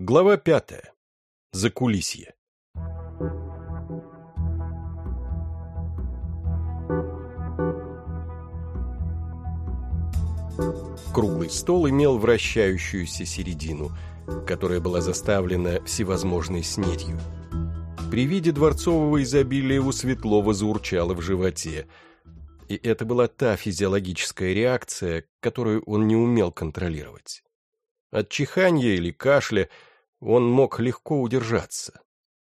Глава пятая. Закулисье. Круглый стол имел вращающуюся середину, которая была заставлена всевозможной снедью. При виде дворцового изобилия у Светлова заурчало в животе, и это была та физиологическая реакция, которую он не умел контролировать. От чихания или кашля он мог легко удержаться.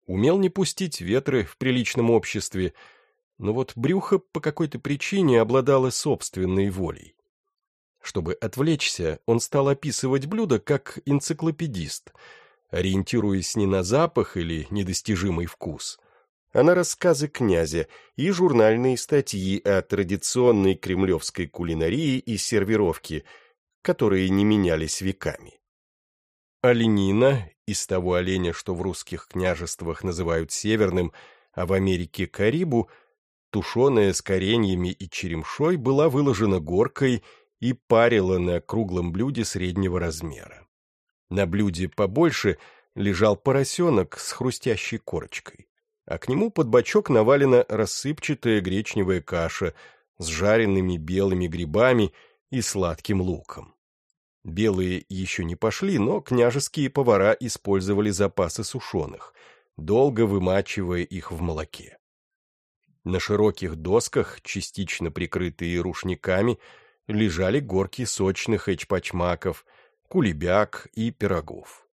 Умел не пустить ветры в приличном обществе, но вот брюхо по какой-то причине обладало собственной волей. Чтобы отвлечься, он стал описывать блюдо как энциклопедист, ориентируясь не на запах или недостижимый вкус, а на рассказы князя и журнальные статьи о традиционной кремлевской кулинарии и сервировке, которые не менялись веками. Оленина, из того оленя, что в русских княжествах называют северным, а в Америке – карибу, тушеная с кореньями и черемшой, была выложена горкой и парила на круглом блюде среднего размера. На блюде побольше лежал поросенок с хрустящей корочкой, а к нему под бочок навалена рассыпчатая гречневая каша с жареными белыми грибами и сладким луком. Белые еще не пошли, но княжеские повара использовали запасы сушеных, долго вымачивая их в молоке. На широких досках, частично прикрытые рушниками, лежали горки сочных эчпачмаков, кулебяк и пирогов.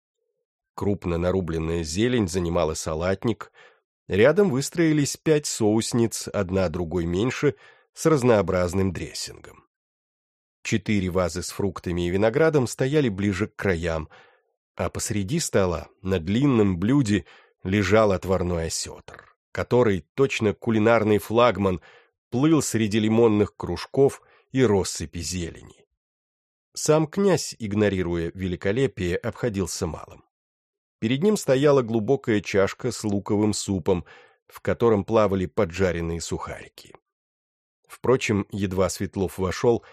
Крупно нарубленная зелень занимала салатник, рядом выстроились пять соусниц, одна другой меньше, с разнообразным дрессингом. Четыре вазы с фруктами и виноградом стояли ближе к краям, а посреди стола, на длинном блюде, лежал отварной осетр, который, точно кулинарный флагман, плыл среди лимонных кружков и россыпи зелени. Сам князь, игнорируя великолепие, обходился малым. Перед ним стояла глубокая чашка с луковым супом, в котором плавали поджаренные сухарики. Впрочем, едва Светлов вошел,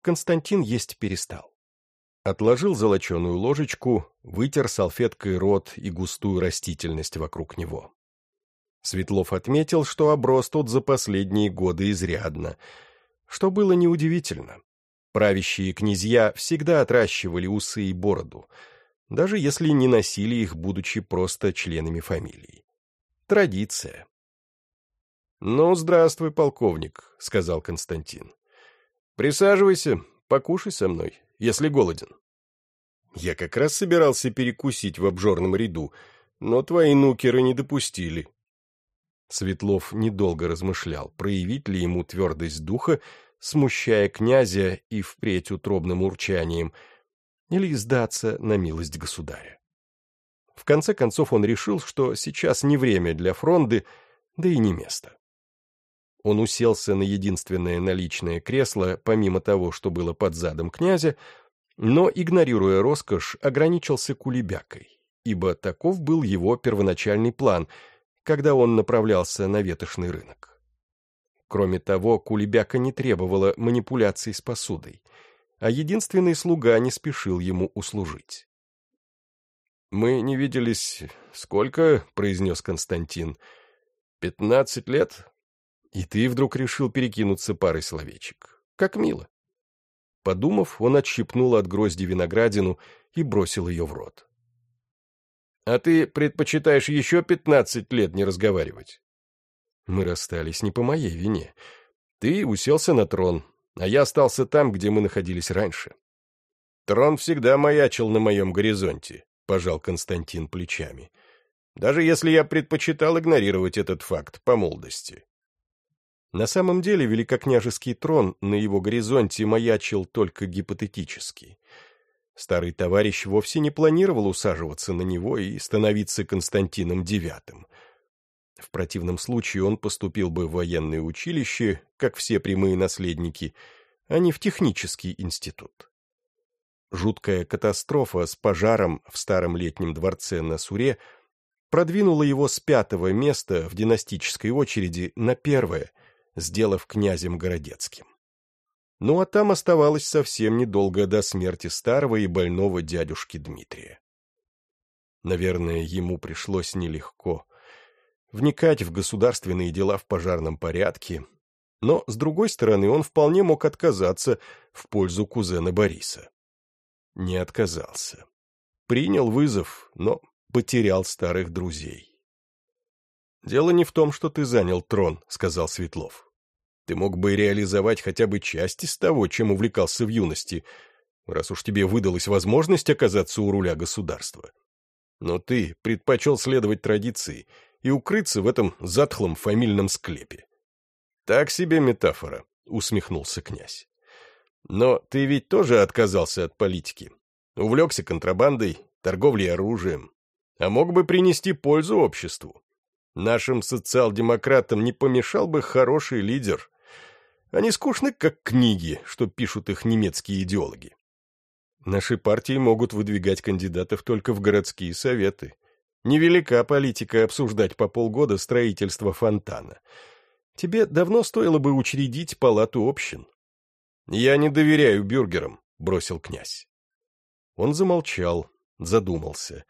Константин есть перестал. Отложил золоченую ложечку, вытер салфеткой рот и густую растительность вокруг него. Светлов отметил, что оброс тот за последние годы изрядно, что было неудивительно. Правящие князья всегда отращивали усы и бороду, даже если не носили их, будучи просто членами фамилии. Традиция. «Ну, здравствуй, полковник», — сказал Константин. Присаживайся, покушай со мной, если голоден. Я как раз собирался перекусить в обжорном ряду, но твои нукеры не допустили. Светлов недолго размышлял, проявить ли ему твердость духа, смущая князя и впредь утробным урчанием, или сдаться на милость государя. В конце концов он решил, что сейчас не время для фронды, да и не место. Он уселся на единственное наличное кресло, помимо того, что было под задом князя, но, игнорируя роскошь, ограничился кулебякой, ибо таков был его первоначальный план, когда он направлялся на ветошный рынок. Кроме того, кулебяка не требовала манипуляций с посудой, а единственный слуга не спешил ему услужить. «Мы не виделись... Сколько?» — произнес Константин. «Пятнадцать лет?» И ты вдруг решил перекинуться парой словечек. Как мило. Подумав, он отщипнул от грозди виноградину и бросил ее в рот. «А ты предпочитаешь еще пятнадцать лет не разговаривать?» «Мы расстались не по моей вине. Ты уселся на трон, а я остался там, где мы находились раньше». «Трон всегда маячил на моем горизонте», — пожал Константин плечами. «Даже если я предпочитал игнорировать этот факт по молодости. На самом деле великокняжеский трон на его горизонте маячил только гипотетически. Старый товарищ вовсе не планировал усаживаться на него и становиться Константином IX. В противном случае он поступил бы в военное училище, как все прямые наследники, а не в технический институт. Жуткая катастрофа с пожаром в старом летнем дворце на Суре продвинула его с пятого места в династической очереди на первое – сделав князем Городецким. Ну а там оставалось совсем недолго до смерти старого и больного дядюшки Дмитрия. Наверное, ему пришлось нелегко. Вникать в государственные дела в пожарном порядке. Но, с другой стороны, он вполне мог отказаться в пользу кузена Бориса. Не отказался. Принял вызов, но потерял старых друзей. «Дело не в том, что ты занял трон», — сказал Светлов. «Ты мог бы реализовать хотя бы часть из того, чем увлекался в юности, раз уж тебе выдалась возможность оказаться у руля государства. Но ты предпочел следовать традиции и укрыться в этом затхлом фамильном склепе. Так себе метафора, усмехнулся князь. Но ты ведь тоже отказался от политики. Увлекся контрабандой, торговлей оружием. А мог бы принести пользу обществу. Нашим социал-демократам не помешал бы хороший лидер. Они скучны, как книги, что пишут их немецкие идеологи. Наши партии могут выдвигать кандидатов только в городские советы. Невелика политика обсуждать по полгода строительство фонтана. Тебе давно стоило бы учредить палату общин. Я не доверяю бюргерам, бросил князь. Он замолчал, задумался.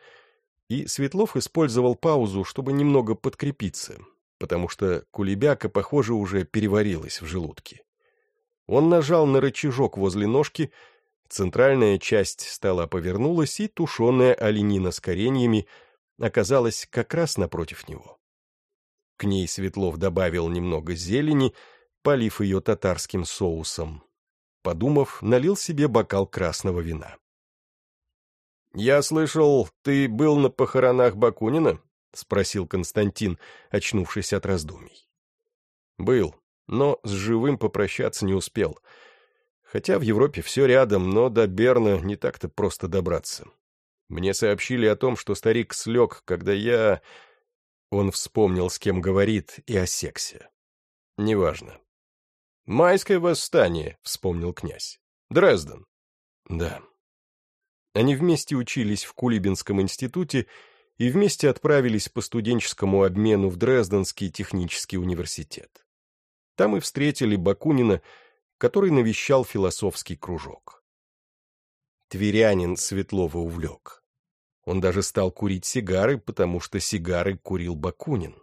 И Светлов использовал паузу, чтобы немного подкрепиться, потому что кулебяка, похоже, уже переварилась в желудке. Он нажал на рычажок возле ножки, Центральная часть стола повернулась, и тушеная оленина с кореньями оказалась как раз напротив него. К ней Светлов добавил немного зелени, полив ее татарским соусом. Подумав, налил себе бокал красного вина. «Я слышал, ты был на похоронах Бакунина?» — спросил Константин, очнувшись от раздумий. «Был, но с живым попрощаться не успел». Хотя в Европе все рядом, но до Берна не так-то просто добраться. Мне сообщили о том, что старик слег, когда я... Он вспомнил, с кем говорит, и осекся. Неважно. «Майское восстание», — вспомнил князь. «Дрезден». «Да». Они вместе учились в Кулибинском институте и вместе отправились по студенческому обмену в Дрезденский технический университет. Там и встретили Бакунина, который навещал философский кружок. Тверянин Светлова увлек. Он даже стал курить сигары, потому что сигары курил Бакунин.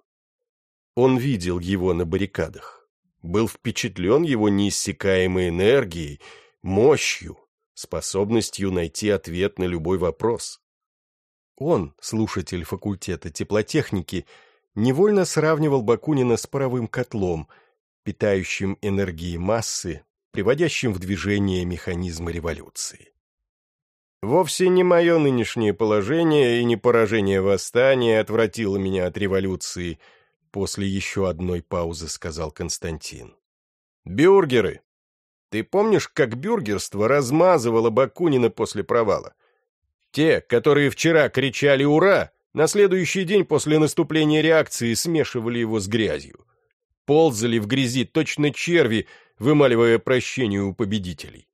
Он видел его на баррикадах, был впечатлен его неиссякаемой энергией, мощью, способностью найти ответ на любой вопрос. Он, слушатель факультета теплотехники, невольно сравнивал Бакунина с паровым котлом – питающим энергией массы, приводящим в движение механизмы революции. Вовсе не мое нынешнее положение и не поражение восстания отвратило меня от революции, после еще одной паузы сказал Константин. Бюргеры! Ты помнишь, как бюргерство размазывало Бакунина после провала? Те, которые вчера кричали «Ура!», на следующий день после наступления реакции смешивали его с грязью ползали в грязи точно черви, вымаливая прощение у победителей.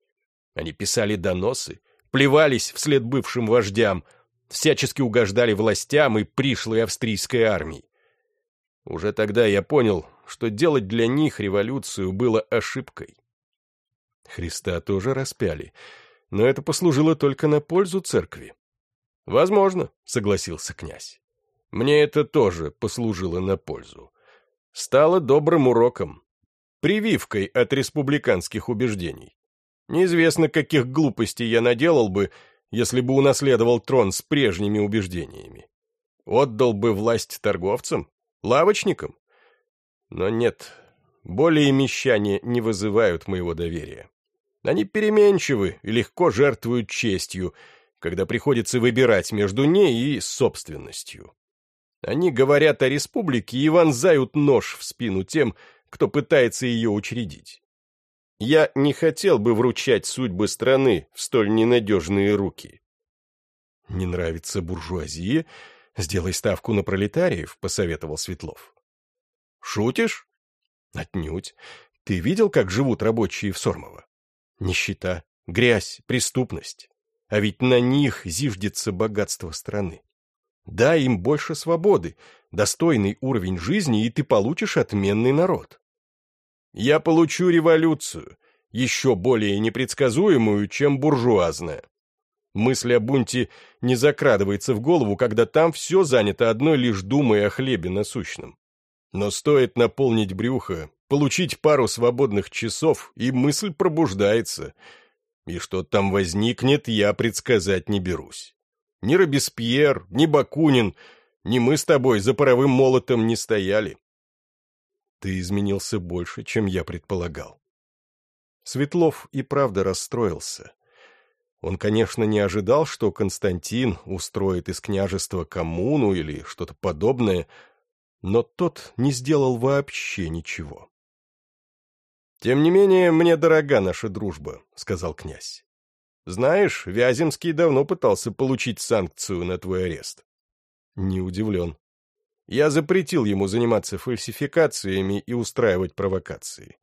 Они писали доносы, плевались вслед бывшим вождям, всячески угождали властям и пришлой австрийской армии. Уже тогда я понял, что делать для них революцию было ошибкой. Христа тоже распяли, но это послужило только на пользу церкви. «Возможно», — согласился князь. «Мне это тоже послужило на пользу стало добрым уроком, прививкой от республиканских убеждений. Неизвестно, каких глупостей я наделал бы, если бы унаследовал трон с прежними убеждениями. Отдал бы власть торговцам, лавочникам. Но нет, более мещане не вызывают моего доверия. Они переменчивы и легко жертвуют честью, когда приходится выбирать между ней и собственностью. Они говорят о республике и вонзают нож в спину тем, кто пытается ее учредить. Я не хотел бы вручать судьбы страны в столь ненадежные руки. «Не нравится буржуазия? Сделай ставку на пролетариев», — посоветовал Светлов. «Шутишь?» «Отнюдь. Ты видел, как живут рабочие в Сормово? Нищета, грязь, преступность. А ведь на них зиждется богатство страны. Дай им больше свободы, достойный уровень жизни, и ты получишь отменный народ. Я получу революцию, еще более непредсказуемую, чем буржуазная. Мысль о бунте не закрадывается в голову, когда там все занято одной лишь думой о хлебе насущном. Но стоит наполнить брюхо, получить пару свободных часов, и мысль пробуждается. И что там возникнет, я предсказать не берусь. Ни Робеспьер, ни Бакунин, ни мы с тобой за паровым молотом не стояли. Ты изменился больше, чем я предполагал. Светлов и правда расстроился. Он, конечно, не ожидал, что Константин устроит из княжества коммуну или что-то подобное, но тот не сделал вообще ничего. «Тем не менее, мне дорога наша дружба», — сказал князь. «Знаешь, Вяземский давно пытался получить санкцию на твой арест». «Не удивлен. Я запретил ему заниматься фальсификациями и устраивать провокации.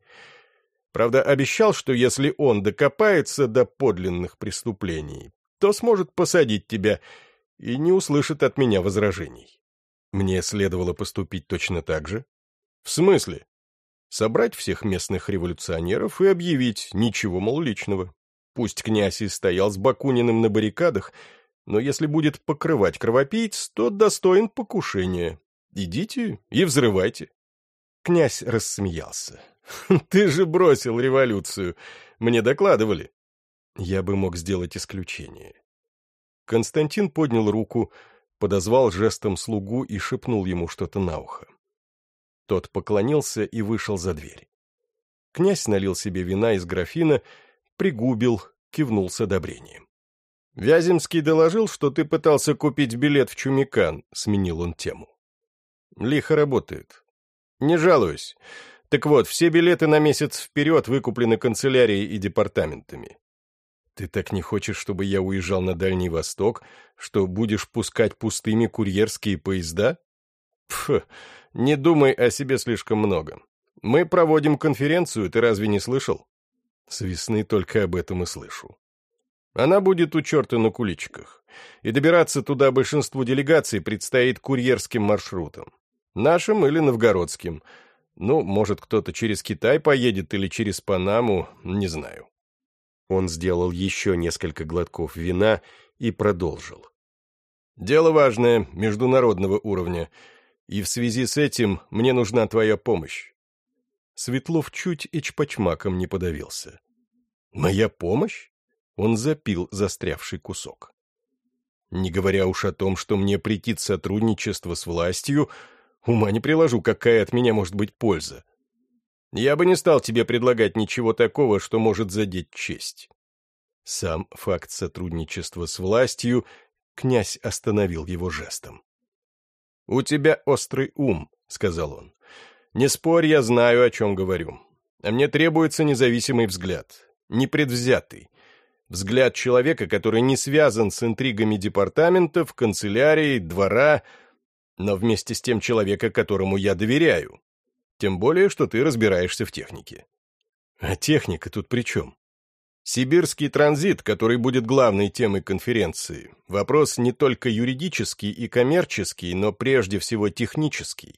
Правда, обещал, что если он докопается до подлинных преступлений, то сможет посадить тебя и не услышит от меня возражений. Мне следовало поступить точно так же. В смысле? Собрать всех местных революционеров и объявить ничего, мол, личного. Пусть князь и стоял с Бакуниным на баррикадах, но если будет покрывать кровопийц, то достоин покушения. Идите и взрывайте. Князь рассмеялся. Ты же бросил революцию. Мне докладывали. Я бы мог сделать исключение. Константин поднял руку, подозвал жестом слугу и шепнул ему что-то на ухо. Тот поклонился и вышел за дверь. Князь налил себе вина из графина, пригубил, кивнул с одобрением. «Вяземский доложил, что ты пытался купить билет в Чумикан», — сменил он тему. «Лихо работает. Не жалуюсь. Так вот, все билеты на месяц вперед выкуплены канцелярией и департаментами. Ты так не хочешь, чтобы я уезжал на Дальний Восток, что будешь пускать пустыми курьерские поезда? Пф, не думай о себе слишком много. Мы проводим конференцию, ты разве не слышал? С весны только об этом и слышу. Она будет у черта на куличках, и добираться туда большинству делегаций предстоит курьерским маршрутом. Нашим или новгородским – ну, может, кто-то через Китай поедет или через Панаму, не знаю. Он сделал еще несколько глотков вина и продолжил. Дело важное, международного уровня, и в связи с этим мне нужна твоя помощь. Светлов чуть и чпочмаком не подавился. «Моя помощь?» Он запил застрявший кусок. Не говоря уж о том, что мне претит сотрудничество с властью, Ума не приложу, какая от меня может быть польза. Я бы не стал тебе предлагать ничего такого, что может задеть честь. Сам факт сотрудничества с властью князь остановил его жестом. «У тебя острый ум», — сказал он. «Не спорь, я знаю, о чем говорю. А мне требуется независимый взгляд, непредвзятый. Взгляд человека, который не связан с интригами департаментов, канцелярии, двора, но вместе с тем человека, которому я доверяю. Тем более, что ты разбираешься в технике. А техника тут при чем? Сибирский транзит, который будет главной темой конференции, вопрос не только юридический и коммерческий, но прежде всего технический.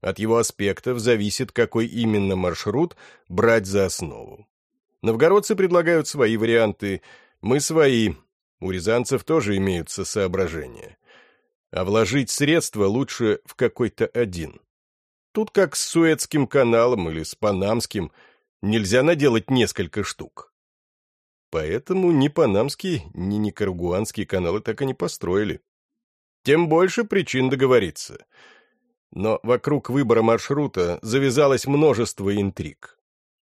От его аспектов зависит, какой именно маршрут брать за основу. Новгородцы предлагают свои варианты, мы свои. У рязанцев тоже имеются соображения а вложить средства лучше в какой-то один. Тут как с Суэцким каналом или с Панамским нельзя наделать несколько штук. Поэтому ни Панамский, ни Никарагуанский каналы так и не построили. Тем больше причин договориться. Но вокруг выбора маршрута завязалось множество интриг.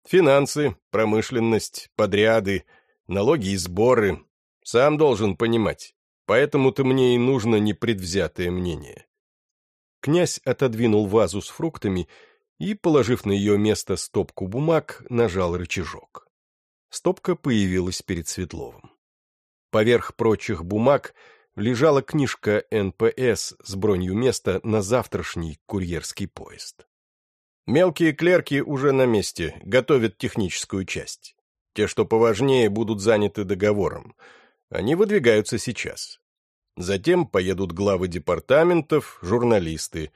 Финансы, промышленность, подряды, налоги и сборы. Сам должен понимать. Поэтому-то мне и нужно непредвзятое мнение. Князь отодвинул вазу с фруктами и, положив на ее место стопку бумаг, нажал рычажок. Стопка появилась перед Светловым. Поверх прочих бумаг лежала книжка НПС с бронью места на завтрашний курьерский поезд. Мелкие клерки уже на месте, готовят техническую часть. Те, что поважнее, будут заняты договором — они выдвигаются сейчас. Затем поедут главы департаментов, журналисты.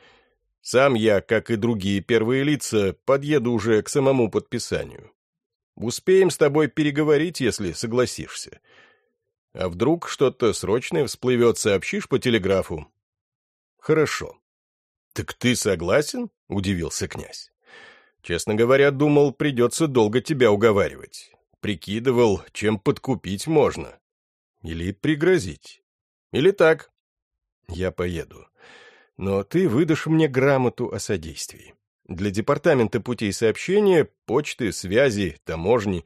Сам я, как и другие первые лица, подъеду уже к самому подписанию. Успеем с тобой переговорить, если согласишься. А вдруг что-то срочное всплывет, сообщишь по телеграфу? Хорошо. Так ты согласен? Удивился князь. Честно говоря, думал, придется долго тебя уговаривать. Прикидывал, чем подкупить можно. Или пригрозить. Или так. Я поеду. Но ты выдашь мне грамоту о содействии. Для департамента путей сообщения, почты, связи, таможни,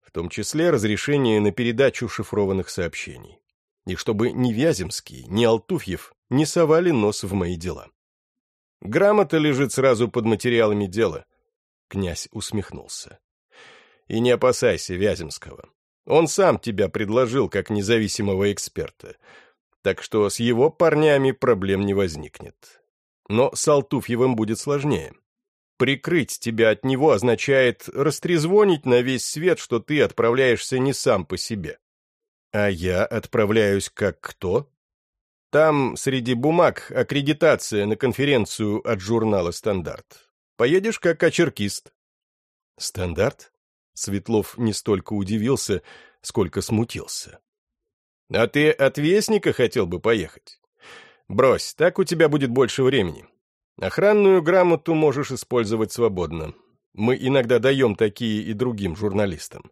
в том числе разрешение на передачу шифрованных сообщений. И чтобы ни Вяземский, ни Алтуфьев не совали нос в мои дела. Грамота лежит сразу под материалами дела. Князь усмехнулся. И не опасайся Вяземского. Он сам тебя предложил как независимого эксперта. Так что с его парнями проблем не возникнет. Но с Алтуфьевым будет сложнее. Прикрыть тебя от него означает растрезвонить на весь свет, что ты отправляешься не сам по себе. А я отправляюсь как кто? Там среди бумаг аккредитация на конференцию от журнала «Стандарт». Поедешь как очеркист». «Стандарт?» Светлов не столько удивился, сколько смутился. «А ты от Вестника хотел бы поехать? Брось, так у тебя будет больше времени. Охранную грамоту можешь использовать свободно. Мы иногда даем такие и другим журналистам.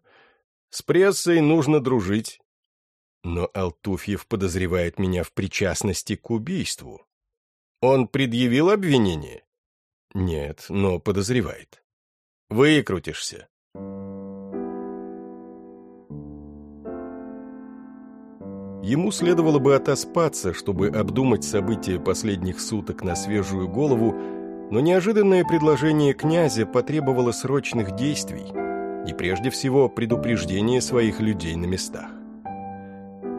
С прессой нужно дружить. Но Алтуфьев подозревает меня в причастности к убийству. Он предъявил обвинение? Нет, но подозревает. Выкрутишься. Ему следовало бы отоспаться, чтобы обдумать события последних суток на свежую голову, но неожиданное предложение князя потребовало срочных действий и прежде всего предупреждения своих людей на местах.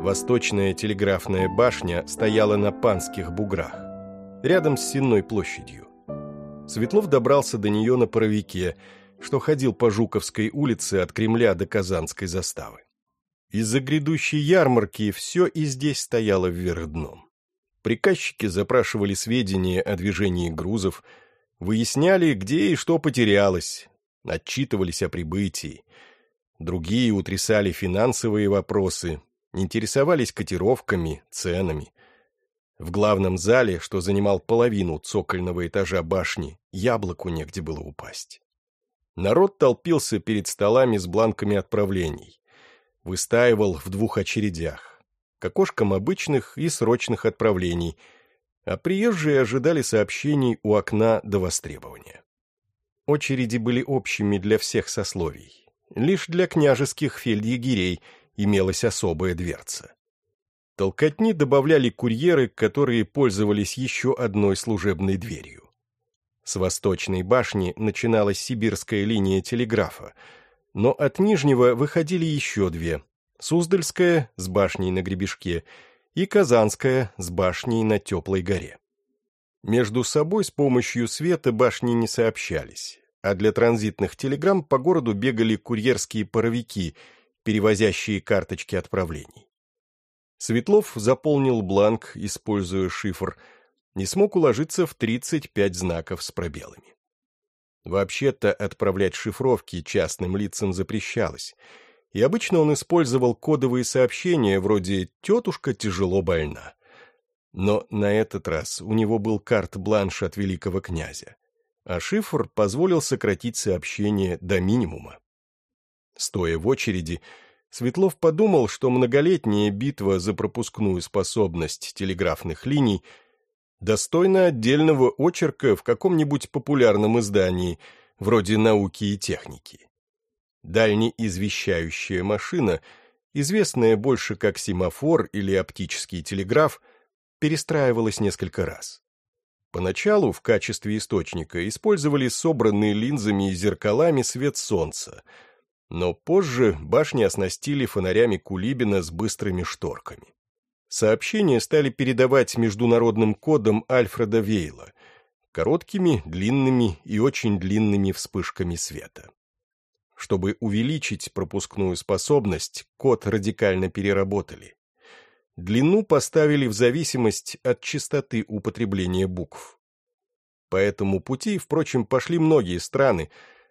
Восточная телеграфная башня стояла на Панских буграх, рядом с Сенной площадью. Светлов добрался до нее на паровике, что ходил по Жуковской улице от Кремля до Казанской заставы. Из-за грядущей ярмарки все и здесь стояло вверх дном. Приказчики запрашивали сведения о движении грузов, выясняли, где и что потерялось, отчитывались о прибытии. Другие утрясали финансовые вопросы, интересовались котировками, ценами. В главном зале, что занимал половину цокольного этажа башни, яблоку негде было упасть. Народ толпился перед столами с бланками отправлений. Выстаивал в двух очередях, к окошкам обычных и срочных отправлений, а приезжие ожидали сообщений у окна до востребования. Очереди были общими для всех сословий. Лишь для княжеских фельдъегерей – имелась особая дверца. Толкотни добавляли курьеры, которые пользовались еще одной служебной дверью. С восточной башни начиналась сибирская линия телеграфа, но от Нижнего выходили еще две — Суздальская с башней на Гребешке и Казанская с башней на Теплой горе. Между собой с помощью света башни не сообщались, а для транзитных телеграмм по городу бегали курьерские паровики — перевозящие карточки отправлений. Светлов заполнил бланк, используя шифр, не смог уложиться в 35 знаков с пробелами. Вообще-то отправлять шифровки частным лицам запрещалось, и обычно он использовал кодовые сообщения вроде «тетушка тяжело больна». Но на этот раз у него был карт-бланш от великого князя, а шифр позволил сократить сообщение до минимума. Стоя в очереди, Светлов подумал, что многолетняя битва за пропускную способность телеграфных линий достойна отдельного очерка в каком-нибудь популярном издании, вроде «Науки и техники». Дальнеизвещающая машина, известная больше как семафор или оптический телеграф, перестраивалась несколько раз. Поначалу в качестве источника использовали собранные линзами и зеркалами свет солнца – но позже башни оснастили фонарями Кулибина с быстрыми шторками. Сообщения стали передавать международным кодом Альфреда Вейла, короткими, длинными и очень длинными вспышками света. Чтобы увеличить пропускную способность, код радикально переработали. Длину поставили в зависимость от частоты употребления букв. По этому пути, впрочем, пошли многие страны,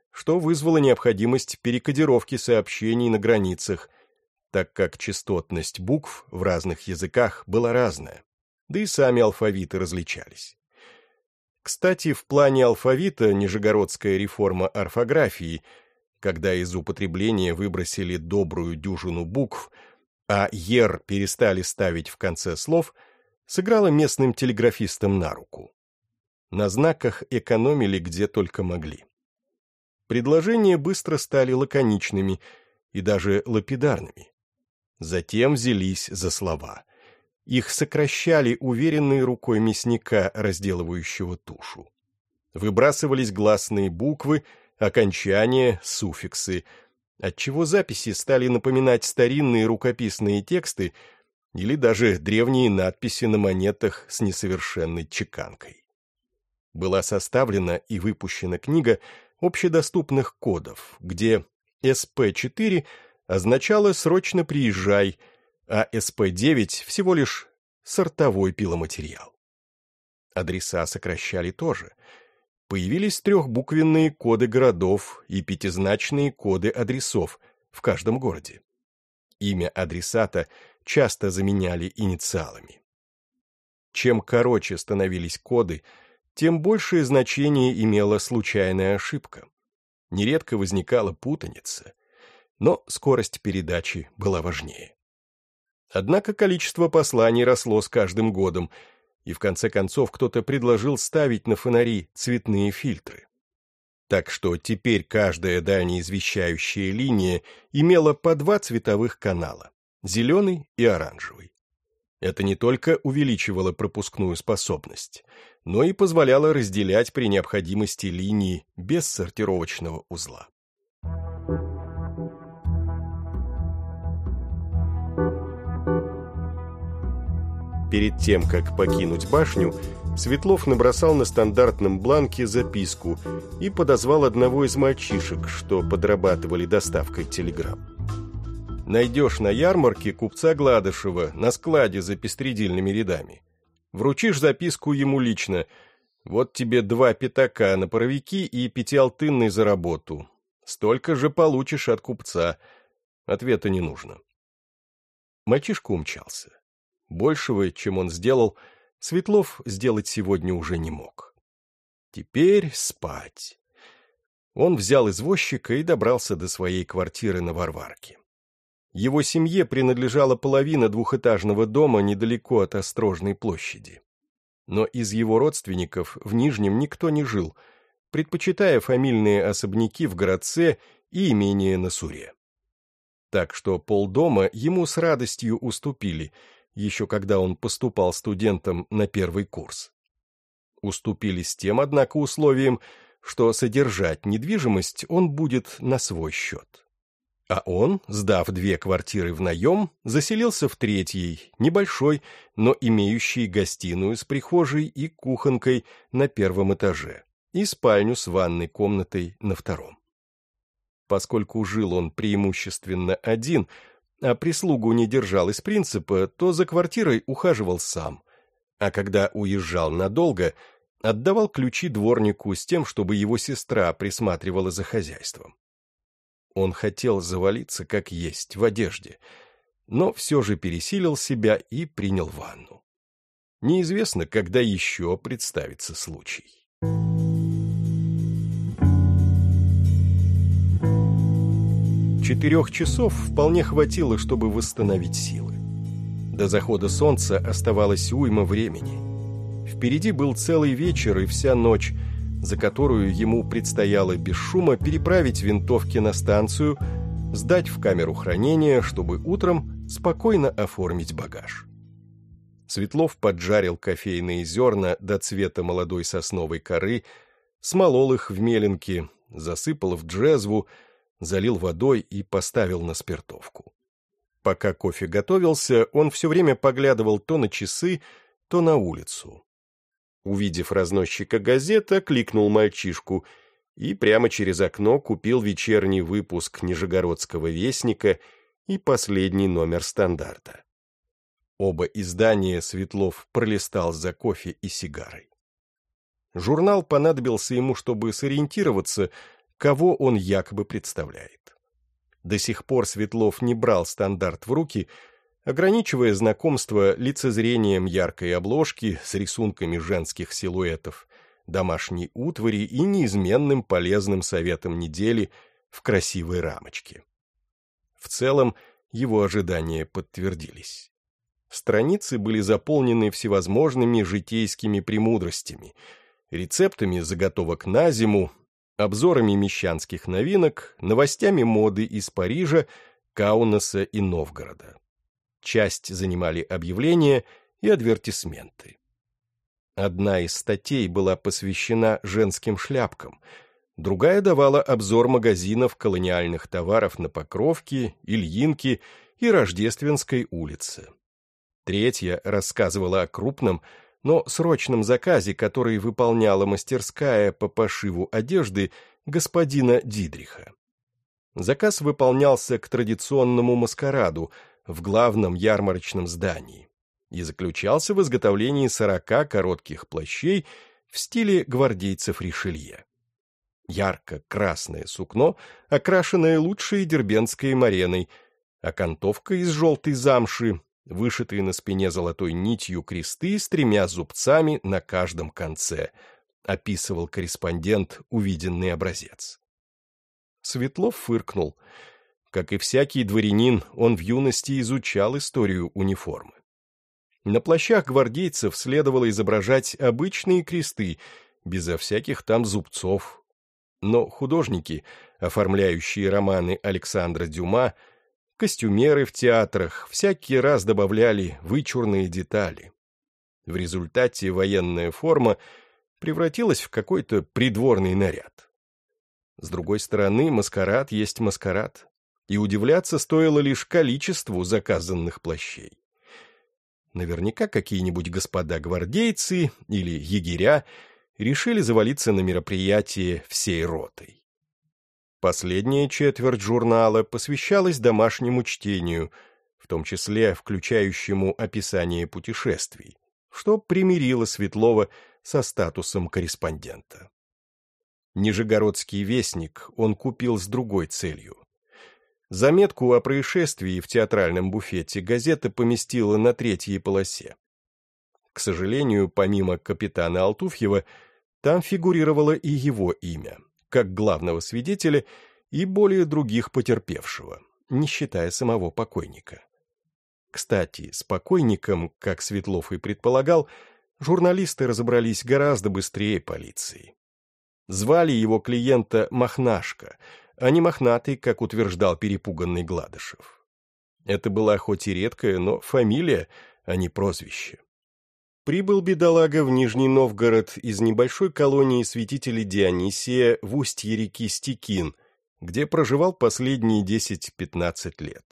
что вызвало необходимость перекодировки сообщений на границах, так как частотность букв в разных языках была разная, да и сами алфавиты различались. Кстати, в плане алфавита Нижегородская реформа орфографии, когда из употребления выбросили добрую дюжину букв, а «ер» перестали ставить в конце слов, сыграла местным телеграфистам на руку. На знаках экономили где только могли. Предложения быстро стали лаконичными и даже лапидарными. Затем взялись за слова. Их сокращали уверенной рукой мясника, разделывающего тушу. Выбрасывались гласные буквы, окончания, суффиксы, отчего записи стали напоминать старинные рукописные тексты или даже древние надписи на монетах с несовершенной чеканкой. Была составлена и выпущена книга общедоступных кодов, где СП-4 означало «срочно приезжай», а СП-9 всего лишь сортовой пиломатериал. Адреса сокращали тоже. Появились трехбуквенные коды городов и пятизначные коды адресов в каждом городе. Имя адресата часто заменяли инициалами. Чем короче становились коды, тем большее значение имела случайная ошибка. Нередко возникала путаница, но скорость передачи была важнее. Однако количество посланий росло с каждым годом, и в конце концов кто-то предложил ставить на фонари цветные фильтры. Так что теперь каждая дальнеизвещающая линия имела по два цветовых канала – зеленый и оранжевый. Это не только увеличивало пропускную способность, но и позволяло разделять при необходимости линии без сортировочного узла. Перед тем, как покинуть башню, Светлов набросал на стандартном бланке записку и подозвал одного из мальчишек, что подрабатывали доставкой телеграмм. «Найдешь на ярмарке купца Гладышева на складе за пестредильными рядами. Вручишь записку ему лично. Вот тебе два пятака на паровики и пятиалтынный за работу. Столько же получишь от купца. Ответа не нужно». Мальчишка умчался. Большего, чем он сделал, Светлов сделать сегодня уже не мог. Теперь спать. Он взял извозчика и добрался до своей квартиры на Варварке. Его семье принадлежала половина двухэтажного дома недалеко от Острожной площади. Но из его родственников в Нижнем никто не жил, предпочитая фамильные особняки в городце и имение на Суре. Так что полдома ему с радостью уступили – еще когда он поступал студентом на первый курс. Уступили с тем, однако, условием, что содержать недвижимость он будет на свой счет. А он, сдав две квартиры в наем, заселился в третьей, небольшой, но имеющей гостиную с прихожей и кухонкой на первом этаже и спальню с ванной комнатой на втором. Поскольку жил он преимущественно один – а прислугу не держал из принципа, то за квартирой ухаживал сам. А когда уезжал надолго, отдавал ключи дворнику с тем, чтобы его сестра присматривала за хозяйством. Он хотел завалиться как есть, в одежде, но все же пересилил себя и принял ванну. Неизвестно, когда еще представится случай. Четырех часов вполне хватило, чтобы восстановить силы. До захода солнца оставалось уйма времени. Впереди был целый вечер и вся ночь, за которую ему предстояло без шума переправить винтовки на станцию, сдать в камеру хранения, чтобы утром спокойно оформить багаж. Светлов поджарил кофейные зерна до цвета молодой сосновой коры, смолол их в меленки, засыпал в джезву, залил водой и поставил на спиртовку. Пока кофе готовился, он все время поглядывал то на часы, то на улицу. Увидев разносчика газета, кликнул мальчишку и прямо через окно купил вечерний выпуск Нижегородского вестника и последний номер стандарта. Оба издания Светлов пролистал за кофе и сигарой. Журнал понадобился ему, чтобы сориентироваться, кого он якобы представляет. До сих пор Светлов не брал стандарт в руки, ограничивая знакомство лицезрением яркой обложки с рисунками женских силуэтов, домашней утвари и неизменным полезным советом недели в красивой рамочке. В целом, его ожидания подтвердились. Страницы были заполнены всевозможными житейскими премудростями, рецептами заготовок на зиму, обзорами мещанских новинок, новостями моды из Парижа, Каунаса и Новгорода. Часть занимали объявления и адвертисменты. Одна из статей была посвящена женским шляпкам, другая давала обзор магазинов колониальных товаров на Покровке, Ильинке и Рождественской улице. Третья рассказывала о крупном, но срочном заказе, который выполняла мастерская по пошиву одежды господина Дидриха. Заказ выполнялся к традиционному маскараду в главном ярмарочном здании и заключался в изготовлении сорока коротких плащей в стиле гвардейцев Ришелье. Ярко-красное сукно, окрашенное лучшей дербенской мареной, окантовка из желтой замши, вышитые на спине золотой нитью кресты с тремя зубцами на каждом конце, описывал корреспондент увиденный образец. Светлов фыркнул. Как и всякий дворянин, он в юности изучал историю униформы. На плащах гвардейцев следовало изображать обычные кресты, безо всяких там зубцов. Но художники, оформляющие романы Александра Дюма, Костюмеры в театрах всякий раз добавляли вычурные детали. В результате военная форма превратилась в какой-то придворный наряд. С другой стороны, маскарад есть маскарад, и удивляться стоило лишь количеству заказанных плащей. Наверняка какие-нибудь господа-гвардейцы или егеря решили завалиться на мероприятие всей ротой. Последняя четверть журнала посвящалась домашнему чтению, в том числе включающему описание путешествий, что примирило Светлова со статусом корреспондента. Нижегородский вестник он купил с другой целью. Заметку о происшествии в театральном буфете газета поместила на третьей полосе. К сожалению, помимо капитана Алтуфьева, там фигурировало и его имя — как главного свидетеля и более других потерпевшего, не считая самого покойника. Кстати, с покойником, как Светлов и предполагал, журналисты разобрались гораздо быстрее полиции. Звали его клиента Мохнашка, а не Мохнатый, как утверждал перепуганный Гладышев. Это была хоть и редкая, но фамилия, а не прозвище. Прибыл бедолага в Нижний Новгород из небольшой колонии святителей Дионисия в устье реки Стекин, где проживал последние 10-15 лет.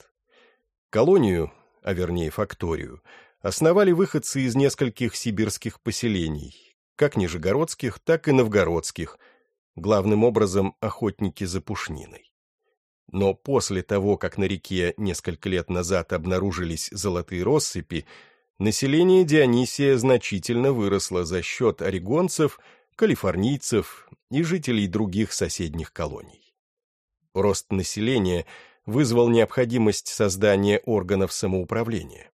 Колонию, а вернее факторию, основали выходцы из нескольких сибирских поселений, как нижегородских, так и новгородских, главным образом охотники за пушниной. Но после того, как на реке несколько лет назад обнаружились золотые россыпи, население Дионисия значительно выросло за счет орегонцев, калифорнийцев и жителей других соседних колоний. Рост населения вызвал необходимость создания органов самоуправления.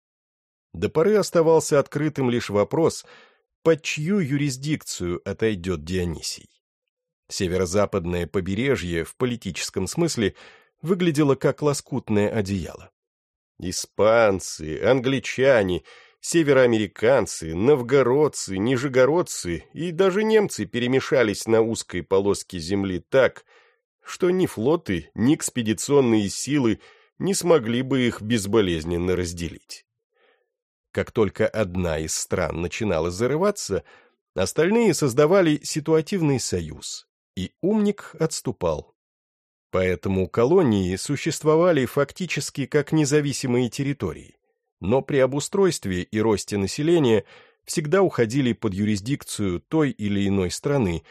До поры оставался открытым лишь вопрос, под чью юрисдикцию отойдет Дионисий. Северо-западное побережье в политическом смысле выглядело как лоскутное одеяло. Испанцы, англичане Североамериканцы, новгородцы, нижегородцы и даже немцы перемешались на узкой полоске земли так, что ни флоты, ни экспедиционные силы не смогли бы их безболезненно разделить. Как только одна из стран начинала зарываться, остальные создавали ситуативный союз, и умник отступал. Поэтому колонии существовали фактически как независимые территории но при обустройстве и росте населения всегда уходили под юрисдикцию той или иной страны,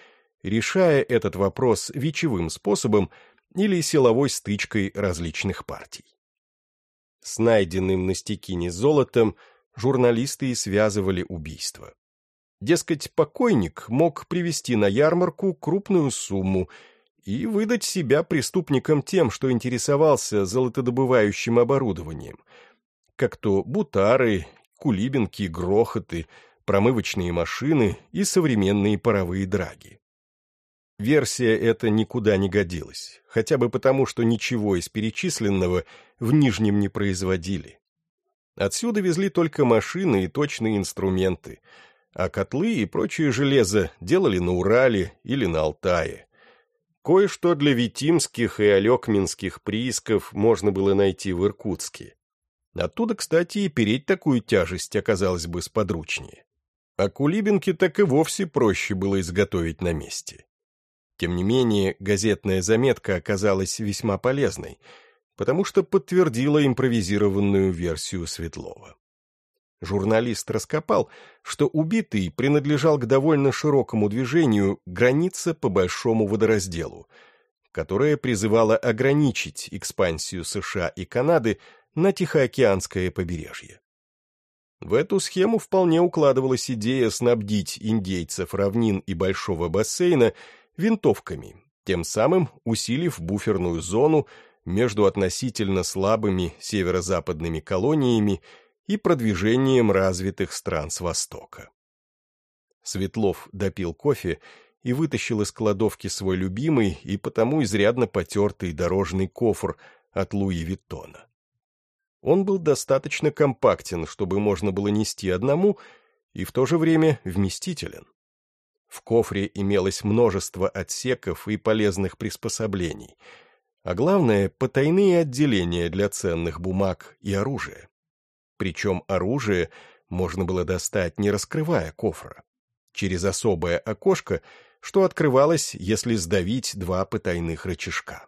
решая этот вопрос вечевым способом или силовой стычкой различных партий. С найденным на стекине золотом журналисты и связывали убийство. Дескать, покойник мог привезти на ярмарку крупную сумму и выдать себя преступникам тем, что интересовался золотодобывающим оборудованием, как то бутары, кулибинки, грохоты, промывочные машины и современные паровые драги. Версия эта никуда не годилась, хотя бы потому, что ничего из перечисленного в Нижнем не производили. Отсюда везли только машины и точные инструменты, а котлы и прочее железо делали на Урале или на Алтае. Кое-что для витимских и алекминских приисков можно было найти в Иркутске. Оттуда, кстати, и переть такую тяжесть оказалось бы сподручнее. А кулибинки так и вовсе проще было изготовить на месте. Тем не менее, газетная заметка оказалась весьма полезной, потому что подтвердила импровизированную версию Светлова. Журналист раскопал, что убитый принадлежал к довольно широкому движению «Граница по Большому водоразделу», которое призывало ограничить экспансию США и Канады на Тихоокеанское побережье. В эту схему вполне укладывалась идея снабдить индейцев равнин и Большого бассейна винтовками, тем самым усилив буферную зону между относительно слабыми северо-западными колониями и продвижением развитых стран с востока. Светлов допил кофе и вытащил из кладовки свой любимый и потому изрядно потертый дорожный кофр от Луи Виттона. Он был достаточно компактен, чтобы можно было нести одному, и в то же время вместителен. В кофре имелось множество отсеков и полезных приспособлений, а главное — потайные отделения для ценных бумаг и оружия. Причем оружие можно было достать, не раскрывая кофра, через особое окошко, что открывалось, если сдавить два потайных рычажка.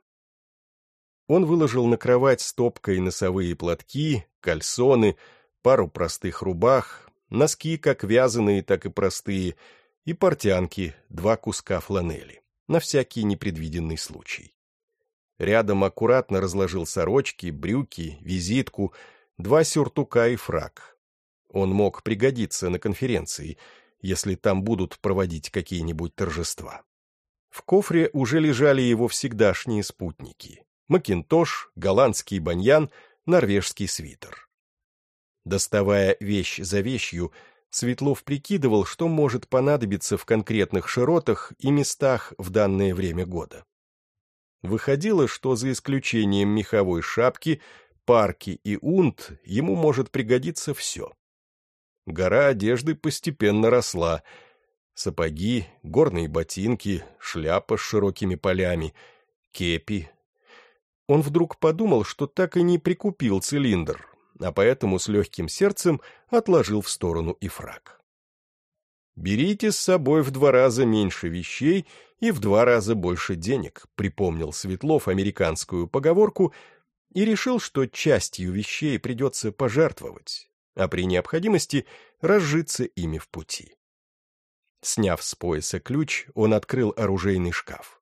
Он выложил на кровать стопкой носовые платки, кальсоны, пару простых рубах, носки как вязаные, так и простые — и портянки, два куска фланели, на всякий непредвиденный случай. Рядом аккуратно разложил сорочки, брюки, визитку, два сюртука и фрак. Он мог пригодиться на конференции, если там будут проводить какие-нибудь торжества. В кофре уже лежали его всегдашние спутники — макинтош, голландский баньян, норвежский свитер. Доставая вещь за вещью, Светлов прикидывал, что может понадобиться в конкретных широтах и местах в данное время года. Выходило, что за исключением меховой шапки, парки и унт ему может пригодиться все. Гора одежды постепенно росла. Сапоги, горные ботинки, шляпа с широкими полями, кепи. Он вдруг подумал, что так и не прикупил цилиндр, а поэтому с легким сердцем отложил в сторону и фраг. «Берите с собой в два раза меньше вещей и в два раза больше денег», припомнил Светлов американскую поговорку и решил, что частью вещей придется пожертвовать, а при необходимости разжиться ими в пути. Сняв с пояса ключ, он открыл оружейный шкаф.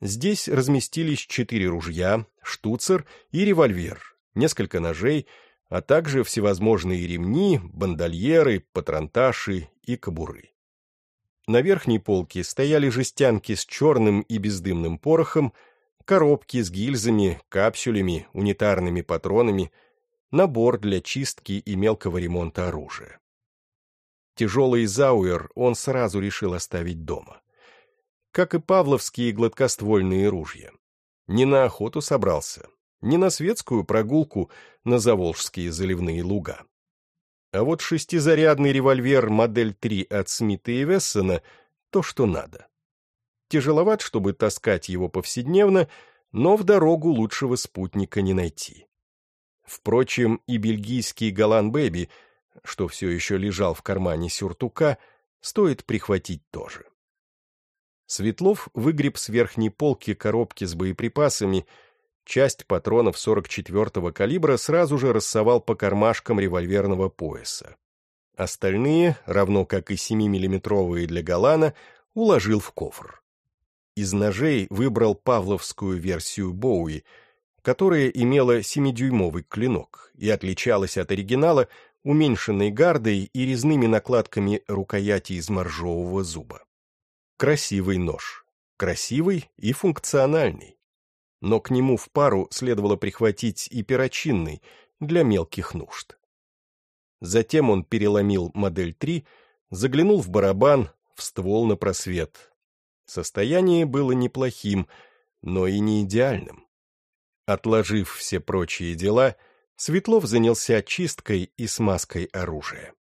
Здесь разместились четыре ружья, штуцер и револьвер, несколько ножей, а также всевозможные ремни, бандольеры, патронташи и кобуры. На верхней полке стояли жестянки с черным и бездымным порохом, коробки с гильзами, капсулями, унитарными патронами, набор для чистки и мелкого ремонта оружия. Тяжелый зауэр он сразу решил оставить дома. Как и павловские гладкоствольные ружья. Не на охоту собрался, не на светскую прогулку на Заволжские заливные луга. А вот шестизарядный револьвер модель 3 от Смита и Вессона — то, что надо. Тяжеловат, чтобы таскать его повседневно, но в дорогу лучшего спутника не найти. Впрочем, и бельгийский Галан Бэби, что все еще лежал в кармане сюртука, стоит прихватить тоже. Светлов выгреб с верхней полки коробки с боеприпасами — Часть патронов 44-го калибра сразу же рассовал по кармашкам револьверного пояса. Остальные, равно как и 7-миллиметровые для Галана, уложил в кофр. Из ножей выбрал павловскую версию Боуи, которая имела 7-дюймовый клинок и отличалась от оригинала уменьшенной гардой и резными накладками рукояти из моржового зуба. Красивый нож. красивый и функциональный. Но к нему в пару следовало прихватить и перочинный для мелких нужд. Затем он переломил модель 3, заглянул в барабан, в ствол на просвет. Состояние было неплохим, но и не идеальным. Отложив все прочие дела, Светлов занялся чисткой и смазкой оружия.